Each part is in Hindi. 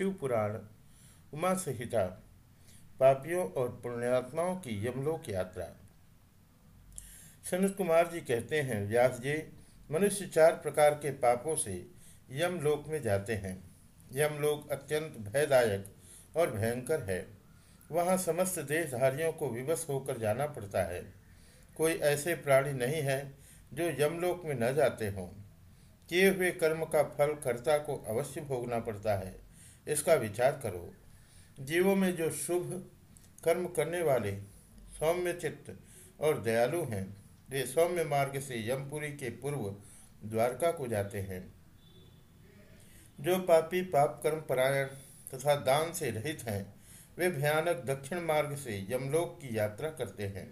शिव पुराण उमा संहिता, पापियों और पुण्यात्माओं की यमलोक यात्रा। सनत कुमार जी कहते हैं, व्यास जी, मनुष्य चार प्रकार के पापों से यमलोक में जाते हैं। यमलोक अत्यंत भयदायक और भयंकर है। वहाँ समस्त देशधारियों को विवश होकर जाना पड़ता है। कोई ऐसे प्राणी नहीं है जो यमलोक में न जाते हों। किए हुए कर्म का फल कर्ता को अवश्य भोगना पड़ता है। इसका विचार करो। जीवों में जो शुभ कर्म करने वाले सौम्य चित्त और दयालु हैं, वे सौम्य मार्ग से यमपुरी के पूर्व द्वारका को जाते हैं। जो पापी पाप कर्म परायण तथा दान से रहित हैं, वे भयानक दक्षिण मार्ग से यमलोक की यात्रा करते हैं।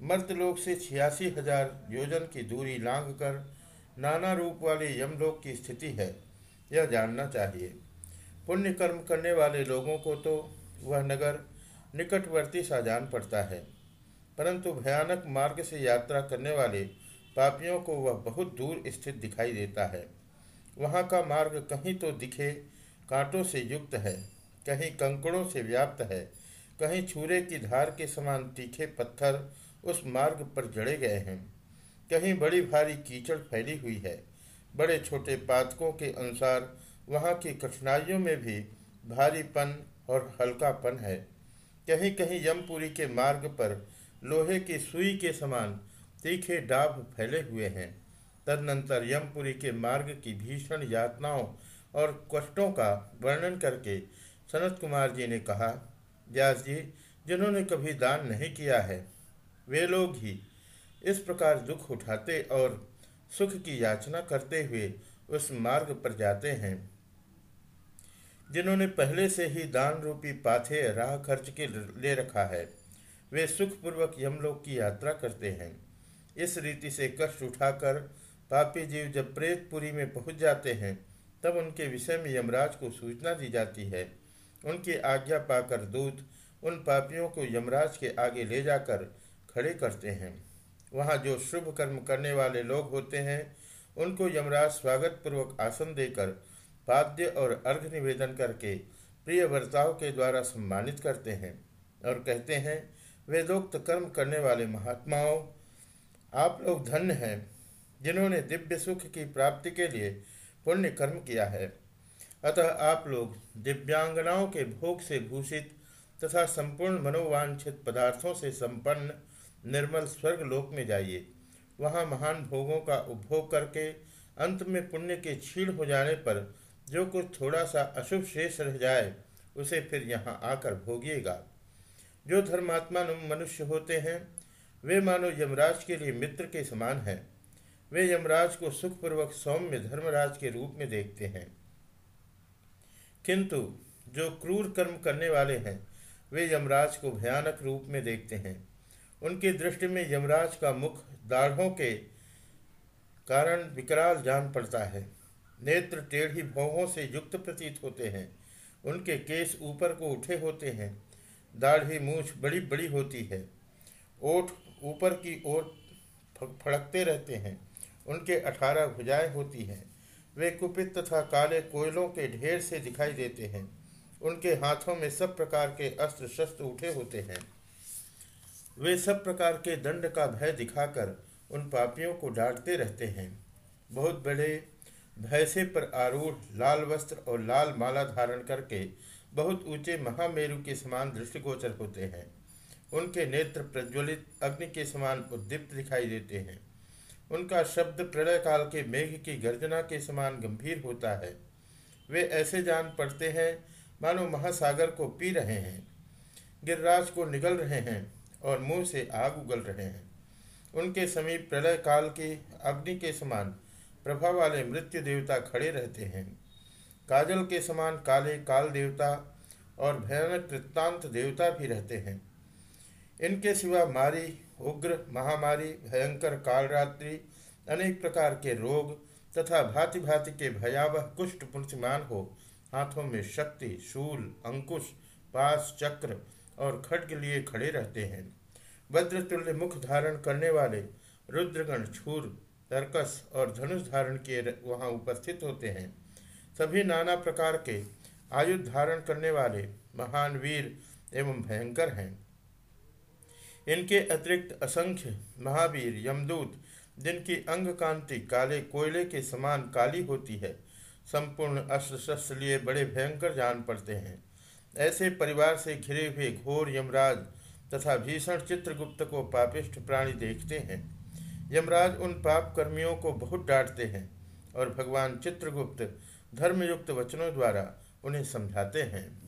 मर्तलोक से छियासी हज़ार योजन की दूरी लांघ कर नाना रूप वाले यमलोक की स्थिति है, यह जानना चाहिए। पुण्य कर्म करने वाले लोगों को तो वह नगर निकटवर्ती सा जान पड़ता है। परंतु भयानक मार्ग से यात्रा करने वाले पापियों को वह बहुत दूर स्थित दिखाई देता है। वहाँ का मार्ग कहीं तो दिखे, कांटों से युक्त है, कहीं कंकड़ों से व्याप्त है, कहीं छूरे की धार के समान तीखे पत्थर उस मार्ग पर जड़े गए हैं। कहीं बड़ी भारी कीचड़ फैली हुई है। बड़े छोटे पातकों के अनुसार वहाँ की कठिनाइयों में भी भारीपन और हल्कापन है। कहीं कहीं यमपुरी के मार्ग पर लोहे की सुई के समान तीखे डाब फैले हुए हैं। तदनंतर यमपुरी के मार्ग की भीषण यातनाओं और कष्टों का वर्णन करके सनत कुमार जी ने कहा, व्यास जी, जिन्होंने कभी दान नहीं किया है, वे लोग ही इस प्रकार दुख उठाते और सुख की याचना करते हुए उस मार्ग पर जाते हैं। जिन्होंने पहले से ही दान रूपी पाथे राह खर्च के ले रखा है, वे सुखपूर्वक यमलोक की यात्रा करते हैं। इस रीति से कष्ट उठाकर पापी जीव जब प्रेतपुरी में पहुँच जाते हैं, तब उनके विषय में यमराज को सूचना दी जाती है। उनकी आज्ञा पाकर दूत उन पापियों को यमराज के आगे ले जाकर खड़े करते हैं। वहाँ जो शुभ कर्म करने वाले लोग होते हैं, उनको यमराज स्वागत पूर्वक आसन देकर पाद्य और अर्घ निवेदन करके प्रिय वर्ताव के द्वारा सम्मानित करते हैं और कहते हैं, वेदोक्त कर्म करने वाले महात्माओं, आप लोग धन्य हैं जिन्होंने दिव्य सुख की प्राप्ति के लिए पुण्य कर्म किया है। अतः आप लोग दिव्यांगनाओं के भोग से भूषित तथा संपूर्ण मनोवांछित पदार्थों से संपन्न निर्मल स्वर्ग लोक में जाइए। वहाँ महान भोगों का उपभोग करके अंत में पुण्य के छीण हो जाने पर जो कुछ थोड़ा सा अशुभ शेष रह जाए, उसे फिर यहाँ आकर भोगिएगा। जो धर्मात्मा मनुष्य होते हैं, वे मानो यमराज के लिए मित्र के समान हैं। वे यमराज को सुखपूर्वक सौम्य धर्मराज के रूप में देखते हैं। किंतु जो क्रूर कर्म करने वाले हैं, वे यमराज को भयानक रूप में देखते हैं। उनकी दृष्टि में यमराज का मुख दाढ़ों के कारण विकराल जान पड़ता है। नेत्र टेढ़ी भौहों से युक्त प्रतीत होते हैं। उनके केस ऊपर को उठे होते हैं। दाढ़ी मूछ बड़ी बड़ी होती है। ओठ ऊपर की ओर फड़कते रहते हैं। उनके अठारह भुजाएँ होती हैं। वे कुपित तथा काले कोयलों के ढेर से दिखाई देते हैं। उनके हाथों में सब प्रकार के अस्त्र शस्त्र उठे होते हैं। वे सब प्रकार के दंड का भय दिखाकर उन पापियों को डांटते रहते हैं। बहुत बड़े भैंसे पर आरूढ़, लाल वस्त्र और लाल माला धारण करके बहुत ऊँचे महामेरु के समान दृष्टिगोचर होते हैं। उनके नेत्र प्रज्वलित, अग्नि के समान उद्दीप्त दिखाई देते हैं। उनका शब्द प्रलय काल के मेघ की गर्जना के समान गंभीर होता है। वे ऐसे जान पड़ते हैं, मानो महासागर को पी रहे हैं। गिरिराज को निगल रहे हैं और मुँह से आग उगल रहे हैं। उनके समीप प्रलय काल के अग्नि के समान प्रभा वाले मृत्यु देवता खड़े रहते हैं। काजल के समान काले काल देवता और भयानक कृतांत देवता भी रहते हैं। इनके सिवा मारी, उग्र, महामारी, भयंकर कालरात्रि, अनेक प्रकार के रोग तथा भांति भांति के भयावह कुष्ठ पुण्यमान हो, हाथों में शक्ति, शूल, अंकुश, पास, चक्र और खड्ग लिए खड़े रहते हैं। वज्रतुल्य मुख धारण करने वाले रुद्रगण छूर तर्कस और धनुष धारण किए वहाँ उपस्थित होते हैं। सभी नाना प्रकार के आयुध धारण करने वाले महान वीर एवं भयंकर हैं। इनके अतिरिक्त असंख्य महावीर, यमदूत, जिनकी अंग कांति काले कोयले के समान काली होती है, संपूर्ण अस्त्र शस्त्र लिए बड़े भयंकर जान पड़ते हैं। ऐसे परिवार से घिरे हुए घोर यमराज तथा भीषण चित्रगुप्त को पापिष्ठ प्राणी देखते हैं। यमराज उन पाप कर्मियों को बहुत डांटते हैं और भगवान चित्रगुप्त धर्मयुक्त वचनों द्वारा उन्हें समझाते हैं।